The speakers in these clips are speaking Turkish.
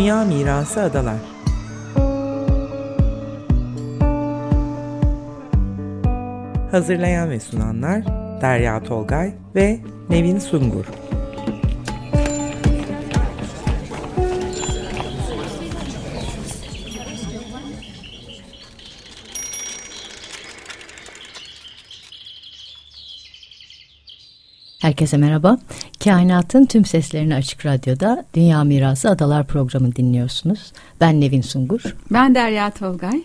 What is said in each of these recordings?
Dünya Mirası Adalar. Hazırlayan ve sunanlar Derya Tolgay ve Nevin Sungur Herkese merhaba. Kainatın tüm seslerini açık radyoda Dünya Mirası Adalar programı dinliyorsunuz. Ben Nevin Sungur. Ben Derya Tolgay.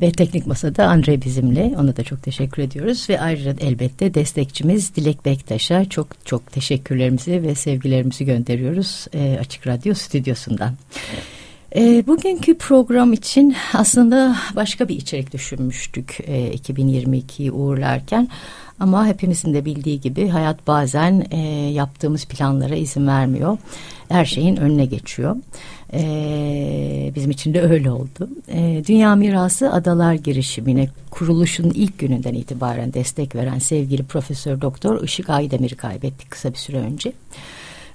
Ve teknik masada Andre bizimle. Ona da çok teşekkür ediyoruz. Ve ayrıca elbette destekçimiz Dilek Bektaş'a çok çok teşekkürlerimizi ve sevgilerimizi gönderiyoruz e, Açık Radyo stüdyosundan. E, bugünkü program için aslında başka bir içerik düşünmüştük e, 2022'yi uğurlarken. Ama hepimizin de bildiği gibi hayat bazen e, yaptığımız planlara izin vermiyor. Her şeyin önüne geçiyor. E, bizim için de öyle oldu. E, Dünya Mirası Adalar girişimine kuruluşun ilk gününden itibaren destek veren sevgili Profesör Doktor Işık Aydemir'i kaybettik kısa bir süre önce.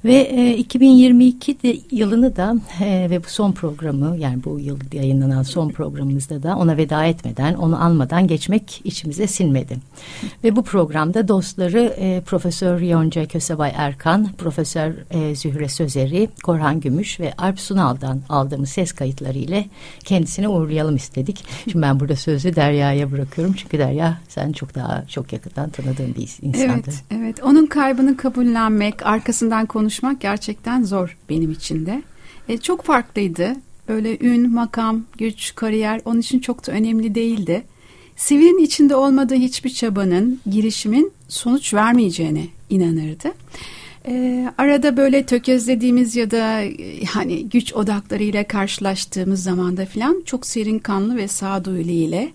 Ve e, 2022 de, yılını da e, ve bu son programı yani bu yıl yayınlanan son programımızda da ona veda etmeden onu almadan geçmek içimize sinmedi. Ve bu programda dostları e, Profesör Yonca Kösebay Erkan, Profesör e, Zühre Sözeri, Korhan Gümüş ve Alp Sunal'dan aldığımız ses kayıtları ile kendisini uğurlayalım istedik. Şimdi ben burada sözü Derya'ya bırakıyorum çünkü Derya sen çok daha çok yakından tanıdığın bir insandı. Evet, evet. Onun kaybını kabullenmek, arkasından konuşmak konuşmak gerçekten zor benim için de. E, çok farklıydı. Böyle ün, makam, güç, kariyer onun için çok da önemli değildi. Sivilin içinde olmadığı hiçbir çabanın, girişimin sonuç vermeyeceğine inanırdı. E, arada böyle tökezlediğimiz ya da hani güç odaklarıyla karşılaştığımız zamanda filan çok serin kanlı ve sağduyulu ile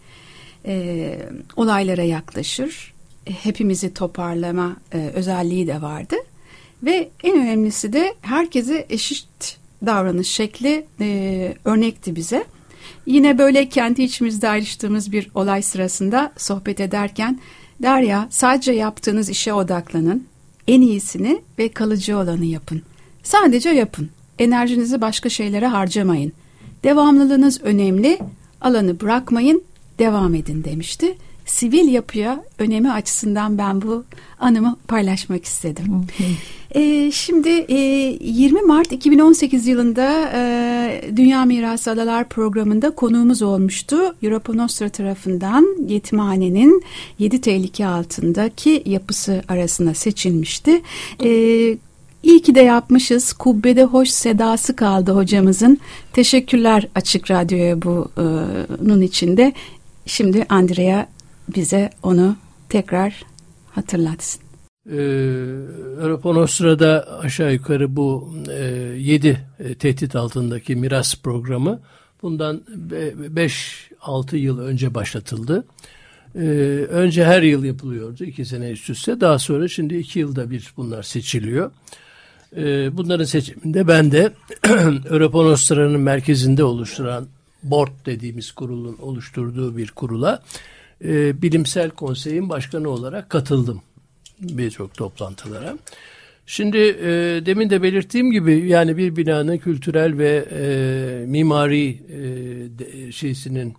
e, olaylara yaklaşır. E, hepimizi toparlama e, özelliği de vardı. Ve en önemlisi de herkese eşit davranış şekli e, örnekti bize. Yine böyle kendi içimizde ayrıştığımız bir olay sırasında sohbet ederken Derya sadece yaptığınız işe odaklanın, en iyisini ve kalıcı olanı yapın. Sadece yapın. Enerjinizi başka şeylere harcamayın. Devamlılığınız önemli, alanı bırakmayın, devam edin demişti sivil yapıya önemi açısından ben bu anımı paylaşmak istedim. ee, şimdi e, 20 Mart 2018 yılında e, Dünya Mirası Adalar programında konuğumuz olmuştu. Europa Nostra tarafından yetimhanenin 7 tehlike altındaki yapısı arasında seçilmişti. Ee, İyi ki de yapmışız. Kubbede hoş sedası kaldı hocamızın. Teşekkürler Açık Radyo'ya bunun içinde. Şimdi Andrea bize onu tekrar hatırlatsın. Ee, Europonostra'da aşağı yukarı bu e, 7 e, tehdit altındaki miras programı bundan 5-6 yıl önce başlatıldı. Ee, önce her yıl yapılıyordu iki sene üst üste daha sonra şimdi iki yılda bir bunlar seçiliyor. Ee, bunların seçiminde ben de Europonostra'nın merkezinde oluşturan board dediğimiz kurulun oluşturduğu bir kurula e, bilimsel konseyin başkanı olarak katıldım birçok toplantılara. Şimdi e, demin de belirttiğim gibi yani bir binanın kültürel ve e, mimari e, de, şeysinin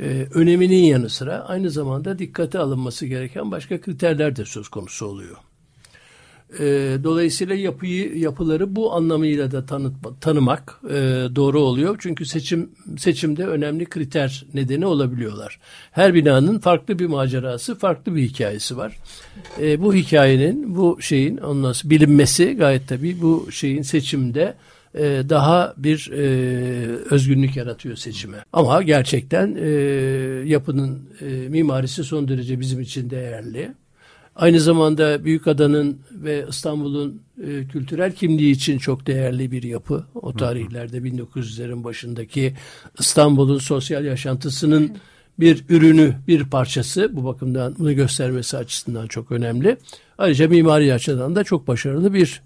e, öneminin yanı sıra aynı zamanda dikkate alınması gereken başka kriterler de söz konusu oluyor. E, dolayısıyla yapıyı yapıları bu anlamıyla da tanıt, tanımak e, doğru oluyor. Çünkü seçim seçimde önemli kriter nedeni olabiliyorlar. Her binanın farklı bir macerası, farklı bir hikayesi var. E, bu hikayenin, bu şeyin ondan bilinmesi gayet tabii bu şeyin seçimde e, daha bir e, özgünlük yaratıyor seçime. Ama gerçekten e, yapının e, mimarisi son derece bizim için değerli. Aynı zamanda Büyükada'nın ve İstanbul'un e, kültürel kimliği için çok değerli bir yapı. O tarihlerde 1900'lerin başındaki İstanbul'un sosyal yaşantısının bir ürünü, bir parçası. Bu bakımdan bunu göstermesi açısından çok önemli. Ayrıca mimari açıdan da çok başarılı bir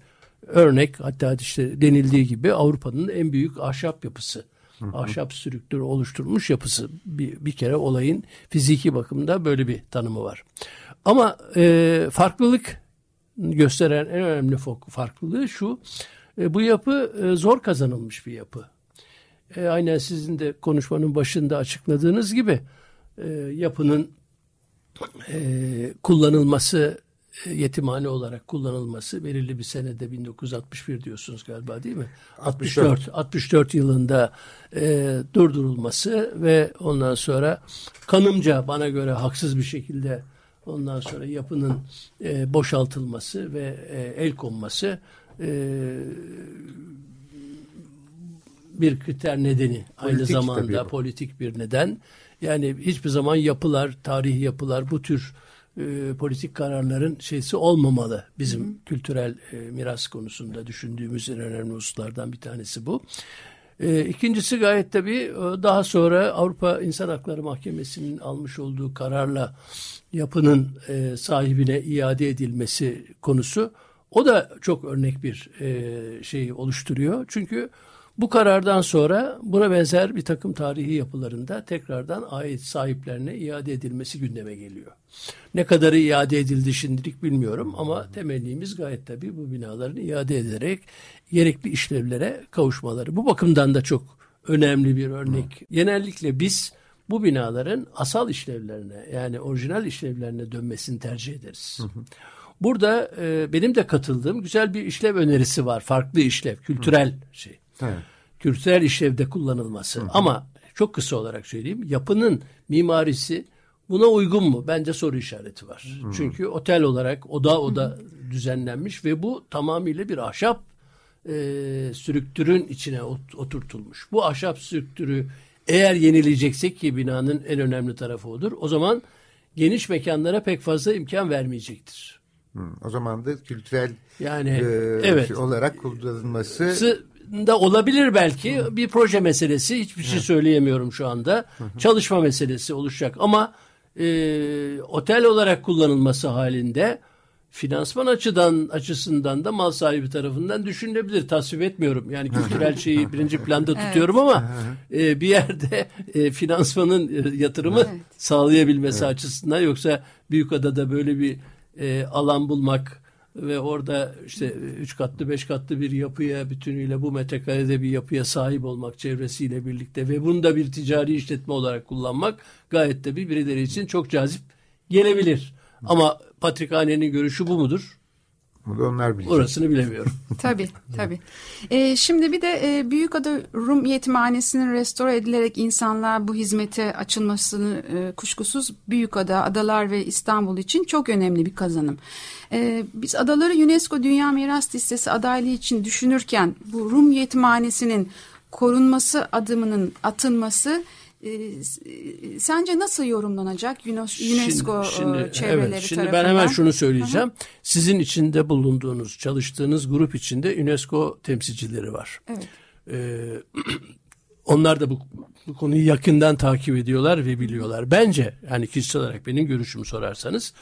örnek. Hatta işte denildiği gibi Avrupa'nın en büyük ahşap yapısı. Ahşap strüktürü oluşturmuş yapısı. Bir, bir kere olayın fiziki bakımda böyle bir tanımı var. Ama e, farklılık gösteren en önemli farklılığı şu. E, bu yapı e, zor kazanılmış bir yapı. e, aynen sizin de konuşmanın başında açıkladığınız gibi e, yapının e, kullanılması e, yetimhane olarak kullanılması belirli bir senede 1961 diyorsunuz galiba değil mi? 64 64 yılında e, durdurulması ve ondan sonra kanımca bana göre haksız bir şekilde ondan sonra yapının e, boşaltılması ve e, el konması e, bir kriter nedeni aynı Politik zamanda tabii. politik bir neden. Yani hiçbir zaman yapılar, tarihi yapılar bu tür e, politik kararların şeysi olmamalı. Bizim kültürel e, miras konusunda düşündüğümüz en önemli hususlardan bir tanesi bu. E, ikincisi gayet tabii e, daha sonra Avrupa İnsan Hakları Mahkemesi'nin almış olduğu kararla yapının e, sahibine iade edilmesi konusu o da çok örnek bir e, şey oluşturuyor. Çünkü bu karardan sonra buna benzer bir takım tarihi yapılarında tekrardan ait sahiplerine iade edilmesi gündeme geliyor. Ne kadarı iade edildi şimdilik bilmiyorum ama temennimiz gayet tabii bu binaların iade ederek gerekli işlevlere kavuşmaları. Bu bakımdan da çok önemli bir örnek. Genellikle biz bu binaların asal işlevlerine yani orijinal işlevlerine dönmesini tercih ederiz. Burada e, benim de katıldığım güzel bir işlev önerisi var. Farklı işlev, kültürel şey. Evet. Kültürel işlevde kullanılması. Ama çok kısa olarak söyleyeyim. Yapının mimarisi buna uygun mu? Bence soru işareti var. Çünkü otel olarak oda oda düzenlenmiş ve bu tamamıyla bir ahşap e, strüktürün içine ot- oturtulmuş. Bu ahşap strüktürü eğer yenileyeceksek ki binanın en önemli tarafı odur. O zaman geniş mekanlara pek fazla imkan vermeyecektir. Hı, O zaman da kültürel Yani e, evet. olarak kullanılması da olabilir belki. Bir proje meselesi hiçbir şey söyleyemiyorum şu anda. Çalışma meselesi oluşacak. Ama e, otel olarak kullanılması halinde finansman açıdan açısından da mal sahibi tarafından düşünülebilir. Tasvip etmiyorum. Yani kültürel şeyi birinci planda tutuyorum ama e, bir yerde e, finansmanın e, yatırımı Evet. sağlayabilmesi açısından yoksa Büyükada'da böyle bir e, alan bulmak ve orada işte üç katlı beş katlı bir yapıya bütünüyle bu metrekarede bir yapıya sahip olmak çevresiyle birlikte ve bunu da bir ticari işletme olarak kullanmak gayet de bir birileri için çok cazip gelebilir. Ama Patrikhane'nin görüşü bu mudur? Bunu onlar bilecek. Orasını bilemiyorum. Tabii tabii. Ee, şimdi bir de e, Büyükada Rum Yetimhanesi'nin restore edilerek insanlığa bu hizmete açılmasını e, kuşkusuz Büyükada, adalar ve İstanbul için çok önemli bir kazanım. Ee, biz adaları UNESCO Dünya Miras Listesi adaylığı için düşünürken bu Rum Yetimhanesi'nin korunması adımının atılması e, s- e, sence nasıl yorumlanacak UNESCO e, çevreleri evet, şimdi tarafından? ben hemen şunu söyleyeceğim. Sizin içinde bulunduğunuz, çalıştığınız grup içinde UNESCO temsilcileri var. Evet. Ee, onlar da bu, bu konuyu yakından takip ediyorlar ve biliyorlar. Bence yani kişisel olarak benim görüşümü sorarsanız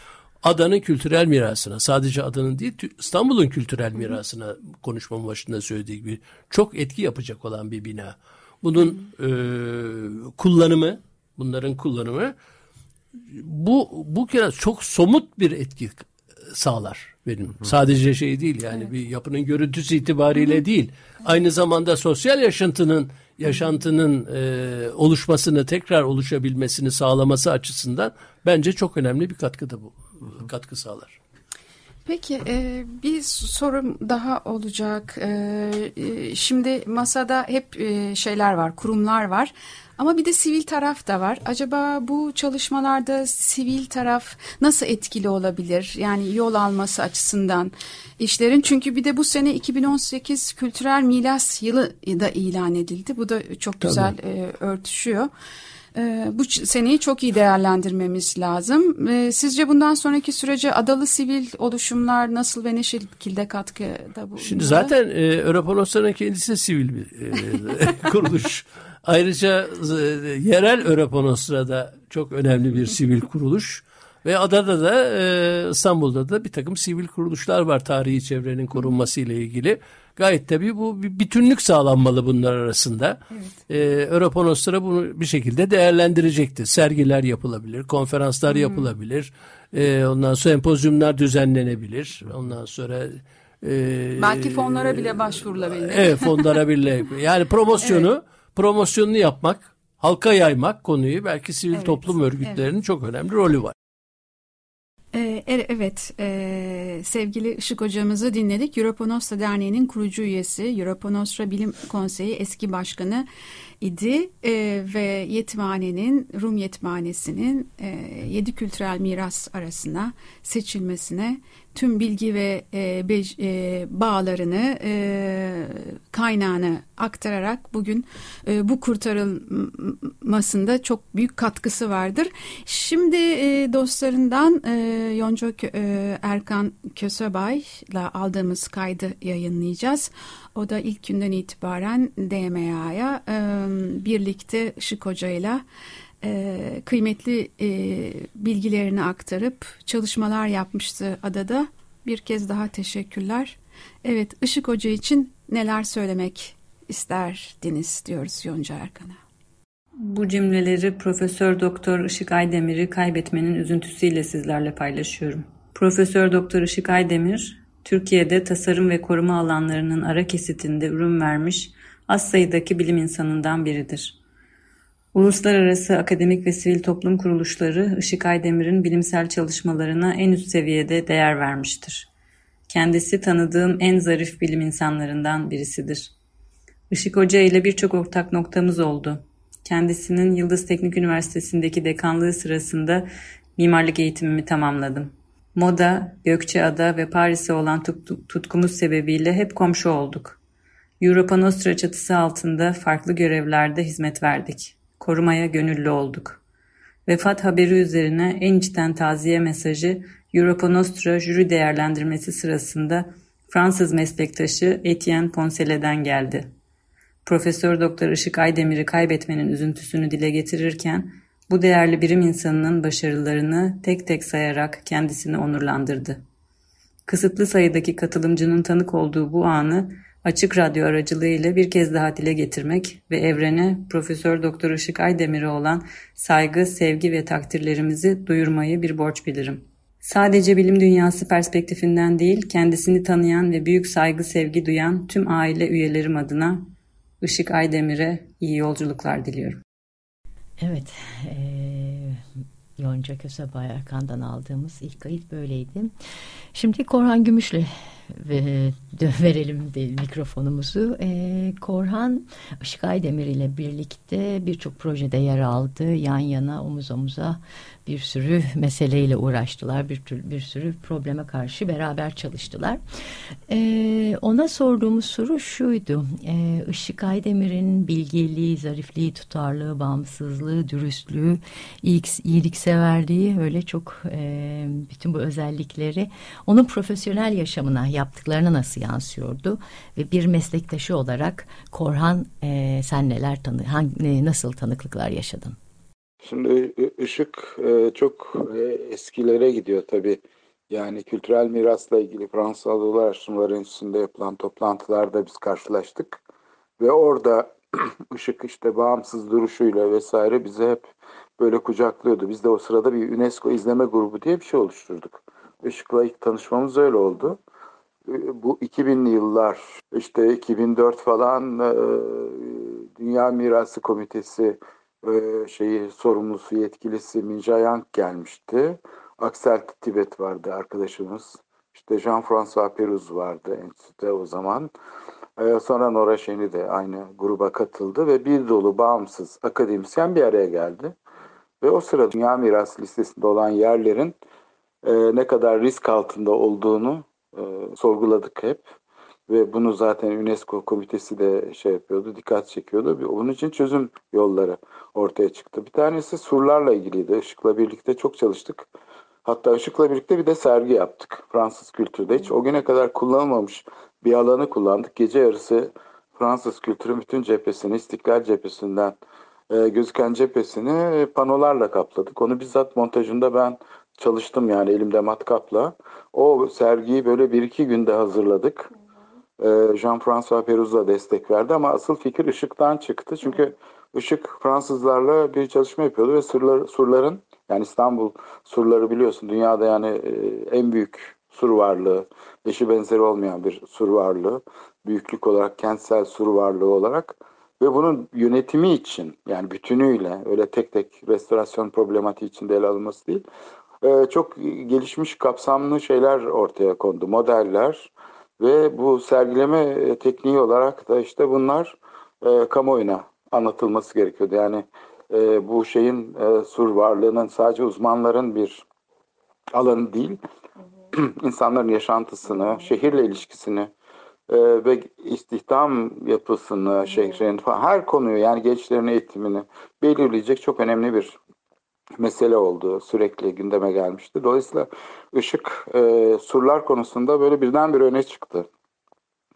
adanın kültürel mirasına sadece adanın değil İstanbul'un kültürel mirasına konuşmamın başında söylediği gibi çok etki yapacak olan bir bina. Bunun e, kullanımı bunların kullanımı bu bu kere çok somut bir etki sağlar benim. Sadece şey değil yani bir yapının görüntüsü itibariyle değil. Aynı zamanda sosyal yaşantının yaşantının e, oluşmasını tekrar oluşabilmesini sağlaması açısından bence çok önemli bir katkıda bu. Katkı sağlar. Peki e, bir sorum daha olacak. E, e, şimdi masada hep e, şeyler var, kurumlar var. Ama bir de sivil taraf da var. Acaba bu çalışmalarda sivil taraf nasıl etkili olabilir? Yani yol alması açısından işlerin. Çünkü bir de bu sene 2018 Kültürel Miras Yılı da ilan edildi. Bu da çok güzel e, örtüşüyor. Bu ç- seneyi çok iyi değerlendirmemiz lazım. Ee, Sizce bundan sonraki sürece adalı sivil oluşumlar nasıl ve ne şekilde katkıda bulunmalı? Şimdi zaten e, Europanos'ların kendisi sivil bir e, kuruluş. Ayrıca e, yerel Europanos'ra da çok önemli bir sivil kuruluş. Ve adada da e, İstanbul'da da bir takım sivil kuruluşlar var tarihi çevrenin korunması ile ilgili. Gayet tabii bu bir bütünlük sağlanmalı bunlar arasında. E, Europanos'lara bunu bir şekilde değerlendirecektir. Sergiler yapılabilir, konferanslar yapılabilir. E, ondan sonra sempozyumlar düzenlenebilir. Ondan sonra e, Belki fonlara bile başvurulabilir. Evet fonlara bile. Yani promosyonu promosyonunu yapmak, halka yaymak konuyu belki sivil Evet, toplum örgütlerinin çok önemli rolü var. Ee, e- evet, e, sevgili Işık hocamızı dinledik. Europanostra Derneği'nin kurucu üyesi, Europanostra Bilim Konseyi eski başkanı idi e, ve Yetimhane'nin, Rum Yetimhanesi'nin yedi kültürel miras arasına seçilmesine tüm bilgi ve e, bec- e, bağlarını, e, kaynağını aktararak bugün e, bu kurtarılmasında çok büyük katkısı vardır. Şimdi e, dostlarından e, Yonca e, Erkan Kösebay'la aldığımız kaydı yayınlayacağız. O da ilk günden itibaren DMA'ya e, birlikte Işık Hoca'yla e, kıymetli e, bilgilerini aktarıp çalışmalar yapmıştı adada. Bir kez daha teşekkürler. Evet, Işık Hoca için neler söylemek isterdiniz diyoruz Yonca Erkan'a. Bu cümleleri Profesör Doktor Işık Aydemir'i kaybetmenin üzüntüsüyle sizlerle paylaşıyorum. Profesör Doktor Işık Aydemir, Türkiye'de tasarım ve koruma alanlarının ara kesitinde ürün vermiş az sayıdaki bilim insanından biridir. Uluslararası akademik ve sivil toplum kuruluşları Işık Aydemir'in bilimsel çalışmalarına en üst seviyede değer vermiştir. Kendisi tanıdığım en zarif bilim insanlarından birisidir. Işık Hoca ile birçok ortak noktamız oldu. Kendisinin Yıldız Teknik Üniversitesi'ndeki dekanlığı sırasında mimarlık eğitimimi tamamladım. Moda, Gökçeada ve Paris'e olan tutkumuz sebebiyle hep komşu olduk. Europa Nostra çatısı altında farklı görevlerde hizmet verdik. Korumaya gönüllü olduk. Vefat haberi üzerine en içten taziye mesajı Europa Nostra jüri değerlendirmesi sırasında Fransız meslektaşı Etienne Poncelet'den geldi. Profesör Doktor Işık Aydemir'i kaybetmenin üzüntüsünü dile getirirken bu değerli birim insanının başarılarını tek tek sayarak kendisini onurlandırdı. Kısıtlı sayıdaki katılımcının tanık olduğu bu anı açık radyo aracılığıyla bir kez daha dile getirmek ve evrene Profesör Doktor Işık Aydemir'e olan saygı, sevgi ve takdirlerimizi duyurmayı bir borç bilirim. Sadece bilim dünyası perspektifinden değil, kendisini tanıyan ve büyük saygı sevgi duyan tüm aile üyelerim adına Işık Aydemir'e iyi yolculuklar diliyorum. Evet, e, Yonca Kösebay Erkan'dan aldığımız ilk kayıt böyleydi. Şimdi Korhan Gümüş'le ve verelim de mikrofonumuzu. E, Korhan Işık Aydemir ile birlikte birçok projede yer aldı. Yan yana omuz omuza bir sürü meseleyle uğraştılar. Bir, tür, bir sürü probleme karşı beraber çalıştılar. E, ona sorduğumuz soru şuydu. E, Işık Aydemir'in bilgeliği, zarifliği, tutarlığı, bağımsızlığı, dürüstlüğü, iyilik, iyilikseverliği öyle çok e, bütün bu özellikleri onun profesyonel yaşamına yaptıklarına nasıl yansıyordu? Ve bir meslektaşı olarak Korhan e, sen neler tanı, hangi, nasıl tanıklıklar yaşadın? Şimdi ışık e, çok e, eskilere gidiyor tabii. Yani kültürel mirasla ilgili Fransız Anadolu Araştırmaları Enstitüsü'nde yapılan toplantılarda biz karşılaştık. Ve orada ışık işte bağımsız duruşuyla vesaire bizi hep böyle kucaklıyordu. Biz de o sırada bir UNESCO izleme grubu diye bir şey oluşturduk. Işık'la ilk tanışmamız öyle oldu. Bu 2000'li yıllar işte 2004 falan Dünya Mirası Komitesi şeyi sorumlusu yetkilisi Minja Yang gelmişti. Aksel Tibet vardı arkadaşımız. İşte Jean-François Peruz vardı enstitüde o zaman. Sonra Nora Şeni de aynı gruba katıldı ve bir dolu bağımsız akademisyen bir araya geldi. Ve o sırada Dünya Miras listesinde olan yerlerin ne kadar risk altında olduğunu sorguladık hep. Ve bunu zaten UNESCO komitesi de şey yapıyordu, dikkat çekiyordu. Onun için çözüm yolları ortaya çıktı. Bir tanesi surlarla ilgiliydi. Işık'la birlikte çok çalıştık. Hatta Işık'la birlikte bir de sergi yaptık. Fransız kültürde. Hiç o güne kadar kullanılmamış bir alanı kullandık. Gece yarısı Fransız kültürün bütün cephesini, İstiklal cephesinden e, gözüken cephesini panolarla kapladık. Onu bizzat montajında ben çalıştım yani elimde matkapla. O sergiyi böyle bir iki günde hazırladık. Jean-François Peruz'a destek verdi ama asıl fikir Işık'tan çıktı. Çünkü Işık Fransızlarla bir çalışma yapıyordu ve surlar, surların yani İstanbul surları biliyorsun dünyada yani en büyük sur varlığı, eşi benzeri olmayan bir sur varlığı, büyüklük olarak kentsel sur varlığı olarak ve bunun yönetimi için yani bütünüyle öyle tek tek restorasyon problematiği içinde ele alınması değil e, çok gelişmiş kapsamlı şeyler ortaya kondu modeller ve bu sergileme tekniği olarak da işte bunlar e, kamuoyuna anlatılması gerekiyordu. Yani e, bu şeyin e, sur varlığının sadece uzmanların bir alanı değil, insanların yaşantısını, şehirle ilişkisini e, ve istihdam yapısını, şehrin falan her konuyu yani gençlerin eğitimini belirleyecek çok önemli bir mesele oldu. Sürekli gündeme gelmişti. Dolayısıyla ışık e, surlar konusunda böyle birdenbire öne çıktı.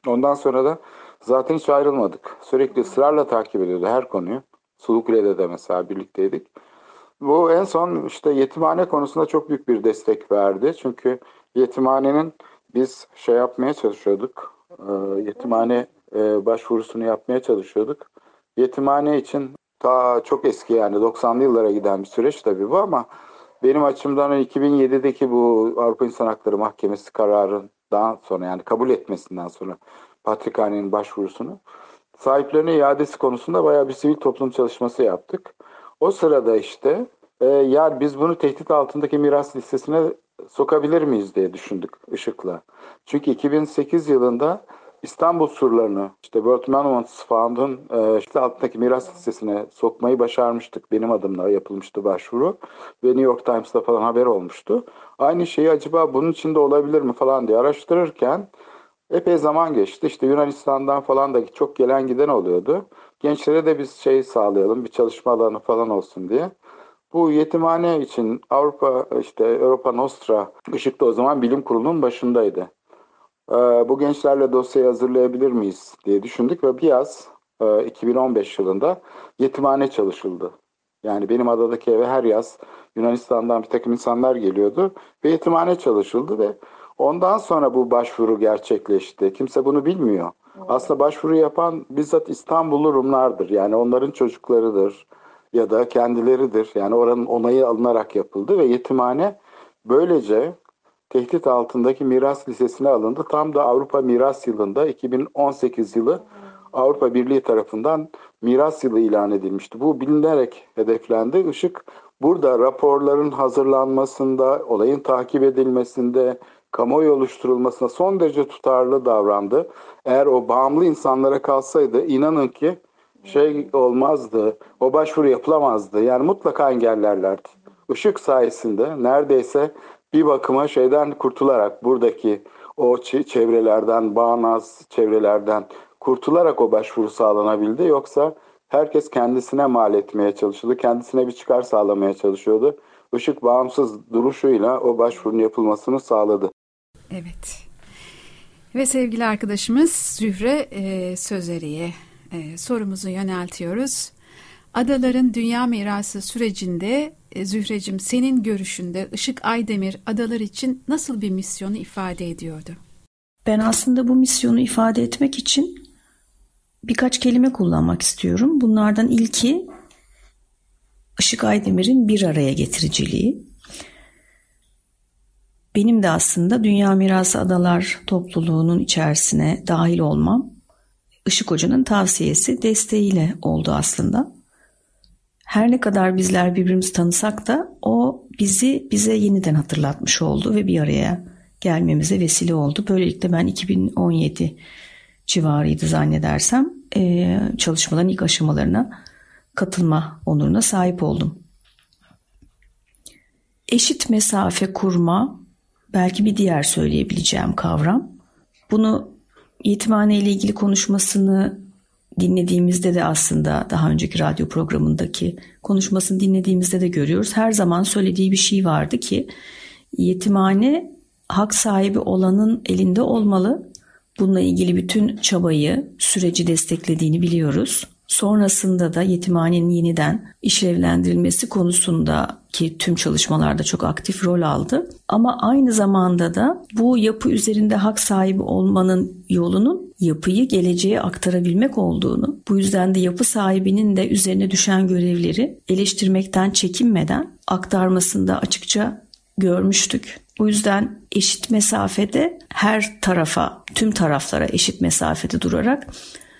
Ondan sonra da zaten hiç ayrılmadık. Sürekli ısrarla takip ediyordu her konuyu. Sulukule'de de mesela birlikteydik. Bu en son işte yetimhane konusunda çok büyük bir destek verdi. Çünkü yetimhanenin biz şey yapmaya çalışıyorduk. E, yetimhane e, başvurusunu yapmaya çalışıyorduk. Yetimhane için ta çok eski yani 90'lı yıllara giden bir süreç tabii bu ama benim açımdan 2007'deki bu Avrupa İnsan Hakları Mahkemesi kararından sonra yani kabul etmesinden sonra Patrikhane'nin başvurusunu sahiplerine iadesi konusunda bayağı bir sivil toplum çalışması yaptık. O sırada işte e, ya biz bunu tehdit altındaki miras listesine sokabilir miyiz diye düşündük ışıkla. Çünkü 2008 yılında İstanbul surlarını işte World Monuments Fund'un e, işte altındaki miras listesine sokmayı başarmıştık. Benim adımla yapılmıştı başvuru ve New York Times'ta falan haber olmuştu. Aynı şeyi acaba bunun içinde olabilir mi falan diye araştırırken epey zaman geçti. İşte Yunanistan'dan falan da çok gelen giden oluyordu. Gençlere de biz şey sağlayalım bir çalışma alanı falan olsun diye. Bu yetimhane için Avrupa işte Europa Nostra ışıkta o zaman bilim kurulunun başındaydı. Ee, bu gençlerle dosyayı hazırlayabilir miyiz diye düşündük ve bir yaz 2015 e, yılında yetimhane çalışıldı. Yani benim adadaki eve her yaz Yunanistan'dan bir takım insanlar geliyordu ve yetimhane çalışıldı ve ondan sonra bu başvuru gerçekleşti. Kimse bunu bilmiyor. Aslında başvuru yapan bizzat İstanbullu Rumlardır. Yani onların çocuklarıdır ya da kendileridir. Yani oranın onayı alınarak yapıldı ve yetimhane böylece tehdit altındaki miras listesine alındı. Tam da Avrupa Miras Yılı'nda 2018 yılı Avrupa Birliği tarafından miras yılı ilan edilmişti. Bu bilinerek hedeflendi. Işık burada raporların hazırlanmasında, olayın takip edilmesinde, kamuoyu oluşturulmasına son derece tutarlı davrandı. Eğer o bağımlı insanlara kalsaydı inanın ki şey olmazdı, o başvuru yapılamazdı. Yani mutlaka engellerlerdi. Işık sayesinde neredeyse bir bakıma şeyden kurtularak buradaki o çevrelerden, bağnaz çevrelerden kurtularak o başvuru sağlanabildi. Yoksa herkes kendisine mal etmeye çalışıyordu, kendisine bir çıkar sağlamaya çalışıyordu. Işık bağımsız duruşuyla o başvurun yapılmasını sağladı. Evet. Ve sevgili arkadaşımız Zühre e, Sözeri'ye e, sorumuzu yöneltiyoruz. Adaların Dünya Mirası sürecinde e, Zührecim senin görüşünde Işık Aydemir adalar için nasıl bir misyonu ifade ediyordu? Ben aslında bu misyonu ifade etmek için birkaç kelime kullanmak istiyorum. Bunlardan ilki Işık Aydemir'in bir araya getiriciliği. Benim de aslında Dünya Mirası Adalar topluluğunun içerisine dahil olmam Işık Hoca'nın tavsiyesi desteğiyle oldu aslında. Her ne kadar bizler birbirimizi tanısak da o bizi bize yeniden hatırlatmış oldu ve bir araya gelmemize vesile oldu. Böylelikle ben 2017 civarıydı zannedersem e, çalışmaların ilk aşamalarına katılma onuruna sahip oldum. Eşit mesafe kurma belki bir diğer söyleyebileceğim kavram. Bunu yetimhane ile ilgili konuşmasını dinlediğimizde de aslında daha önceki radyo programındaki konuşmasını dinlediğimizde de görüyoruz. Her zaman söylediği bir şey vardı ki yetimhane hak sahibi olanın elinde olmalı. Bununla ilgili bütün çabayı, süreci desteklediğini biliyoruz. Sonrasında da yetimhanenin yeniden işlevlendirilmesi konusunda ki tüm çalışmalarda çok aktif rol aldı. Ama aynı zamanda da bu yapı üzerinde hak sahibi olmanın yolunun yapıyı geleceğe aktarabilmek olduğunu, bu yüzden de yapı sahibinin de üzerine düşen görevleri eleştirmekten çekinmeden aktarmasında açıkça görmüştük. O yüzden eşit mesafede her tarafa, tüm taraflara eşit mesafede durarak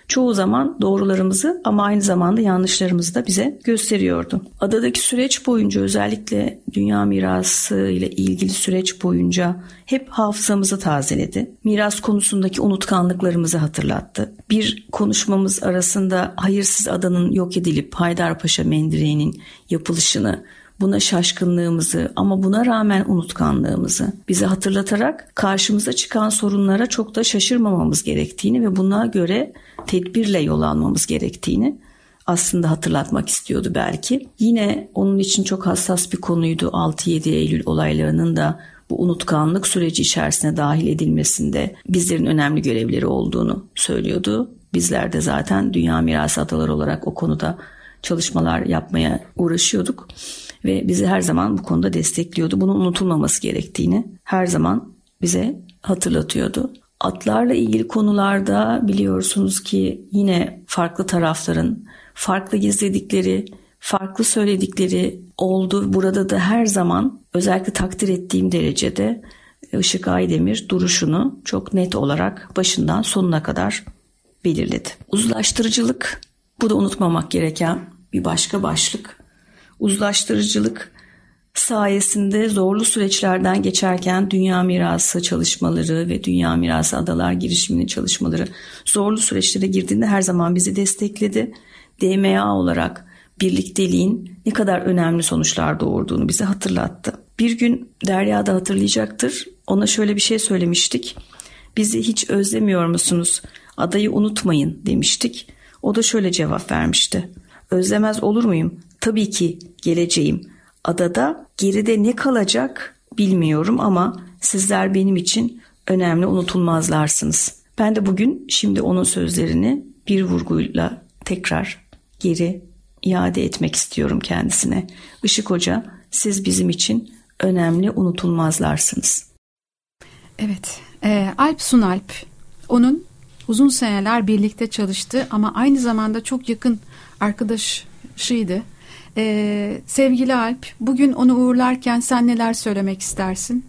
çoğu zaman doğrularımızı ama aynı zamanda yanlışlarımızı da bize gösteriyordu. Adadaki süreç boyunca özellikle dünya mirası ile ilgili süreç boyunca hep hafızamızı tazeledi. Miras konusundaki unutkanlıklarımızı hatırlattı. Bir konuşmamız arasında hayırsız adanın yok edilip Haydarpaşa mendireğinin yapılışını buna şaşkınlığımızı ama buna rağmen unutkanlığımızı bize hatırlatarak karşımıza çıkan sorunlara çok da şaşırmamamız gerektiğini ve buna göre tedbirle yol almamız gerektiğini aslında hatırlatmak istiyordu belki. Yine onun için çok hassas bir konuydu 6-7 Eylül olaylarının da bu unutkanlık süreci içerisine dahil edilmesinde bizlerin önemli görevleri olduğunu söylüyordu. Bizler de zaten Dünya Mirası Adaları olarak o konuda çalışmalar yapmaya uğraşıyorduk ve bizi her zaman bu konuda destekliyordu. Bunun unutulmaması gerektiğini her zaman bize hatırlatıyordu. Atlarla ilgili konularda biliyorsunuz ki yine farklı tarafların farklı gizledikleri, farklı söyledikleri oldu. Burada da her zaman özellikle takdir ettiğim derecede Işık Aydemir duruşunu çok net olarak başından sonuna kadar belirledi. Uzlaştırıcılık bu da unutmamak gereken bir başka başlık. Uzlaştırıcılık sayesinde zorlu süreçlerden geçerken Dünya Mirası çalışmaları ve Dünya Mirası Adalar girişiminin çalışmaları zorlu süreçlere girdiğinde her zaman bizi destekledi. DMA olarak birlikteliğin ne kadar önemli sonuçlar doğurduğunu bize hatırlattı. Bir gün Derya da hatırlayacaktır. Ona şöyle bir şey söylemiştik. Bizi hiç özlemiyor musunuz? Adayı unutmayın demiştik. O da şöyle cevap vermişti. Özlemez olur muyum? Tabii ki geleceğim. Adada geride ne kalacak bilmiyorum ama sizler benim için önemli unutulmazlarsınız. Ben de bugün şimdi onun sözlerini bir vurguyla tekrar geri iade etmek istiyorum kendisine. Işık Hoca siz bizim için önemli unutulmazlarsınız. Evet, e, Alp Sunalp onun uzun seneler birlikte çalıştı ama aynı zamanda çok yakın arkadaşıydı. Ee, sevgili Alp, bugün onu uğurlarken sen neler söylemek istersin?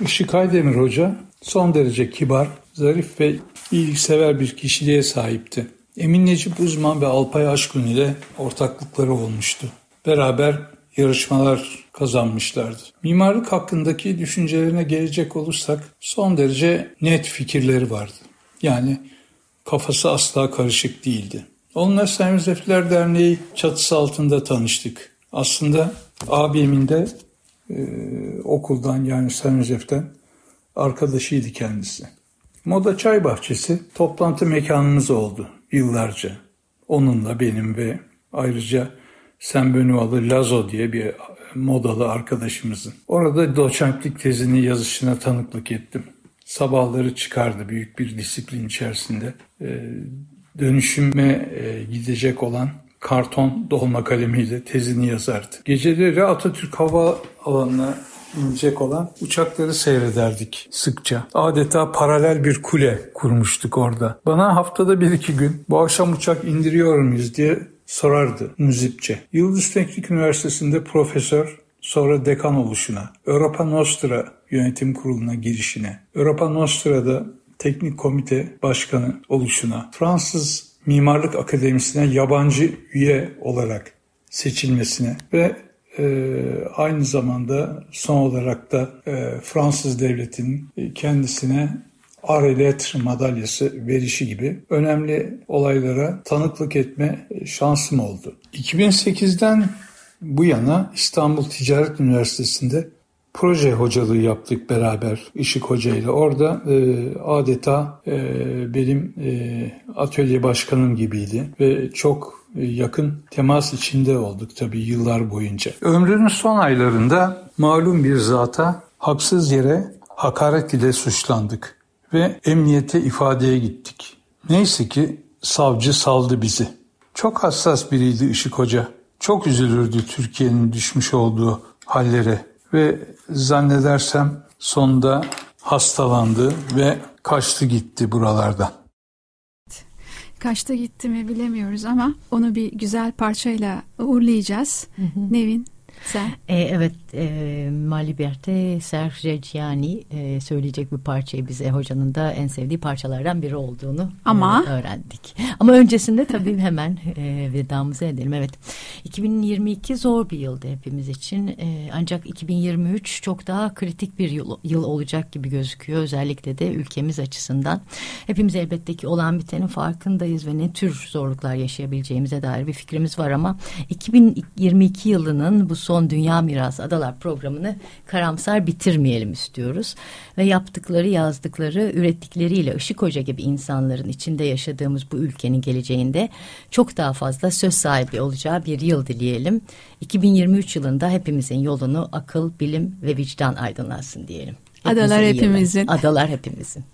Işık Aydemir Hoca son derece kibar, zarif ve iyiliksever bir kişiliğe sahipti. Emin Necip Uzman ve Alpay Aşkın ile ortaklıkları olmuştu. Beraber yarışmalar kazanmışlardı. Mimarlık hakkındaki düşüncelerine gelecek olursak son derece net fikirleri vardı. Yani kafası asla karışık değildi. Onunla Sayın Zefler Derneği çatısı altında tanıştık. Aslında abimin de e, okuldan yani Sayın Zef'ten arkadaşıydı kendisi. Moda Çay Bahçesi toplantı mekanımız oldu yıllarca. Onunla benim ve ayrıca Sembenualı Lazo diye bir modalı arkadaşımızın. Orada doçentlik tezini yazışına tanıklık ettim. Sabahları çıkardı büyük bir disiplin içerisinde. Ee, dönüşüme e, gidecek olan karton dolma kalemiyle tezini yazardı. Geceleri Atatürk Hava Alanı'na inecek olan uçakları seyrederdik sıkça. Adeta paralel bir kule kurmuştuk orada. Bana haftada bir iki gün bu akşam uçak indiriyor muyuz diye sorardı müzipçe. Yıldız Teknik Üniversitesi'nde profesör, sonra dekan oluşuna, Europa Nostra yönetim kuruluna girişine, Europa Nostra'da teknik komite başkanı oluşuna, Fransız Mimarlık Akademisi'ne yabancı üye olarak seçilmesine ve e, aynı zamanda son olarak da e, Fransız devletinin kendisine Arlet madalyası verişi gibi önemli olaylara tanıklık etme şansım oldu. 2008'den bu yana İstanbul Ticaret Üniversitesi'nde proje hocalığı yaptık beraber Işık Hoca ile. Orada e, adeta e, benim e, atölye başkanım gibiydi ve çok e, yakın temas içinde olduk tabii yıllar boyunca. Ömrünün son aylarında malum bir zata haksız yere hakaret ile suçlandık ve emniyete ifadeye gittik. Neyse ki savcı saldı bizi. Çok hassas biriydi Işık Hoca. Çok üzülürdü Türkiye'nin düşmüş olduğu hallere ve zannedersem sonunda hastalandı ve kaçtı gitti buralardan. Kaçta gitti mi bilemiyoruz ama onu bir güzel parçayla uğurlayacağız. Hı hı. Nevin Sen? E, evet, e, Ma Liberté Serge Gianni e, söyleyecek bir parçayı bize hocanın da en sevdiği parçalardan biri olduğunu Ama e, öğrendik. Ama öncesinde tabii hemen e, vedamızı edelim. Evet, 2022 zor bir yıldı hepimiz için. E, ancak 2023 çok daha kritik bir yıl, yıl olacak gibi gözüküyor. Özellikle de ülkemiz açısından. Hepimiz elbette ki olan bitenin farkındayız ve ne tür zorluklar yaşayabileceğimize dair bir fikrimiz var ama 2022 yılının bu son Dünya Mirası Adalar programını karamsar bitirmeyelim istiyoruz. Ve yaptıkları, yazdıkları, ürettikleriyle Işık Hoca gibi insanların içinde yaşadığımız bu ülkenin geleceğinde çok daha fazla söz sahibi olacağı bir yıl dileyelim. 2023 yılında hepimizin yolunu akıl, bilim ve vicdan aydınlansın diyelim. Hepimize Adalar yıllar. hepimizin. Adalar hepimizin.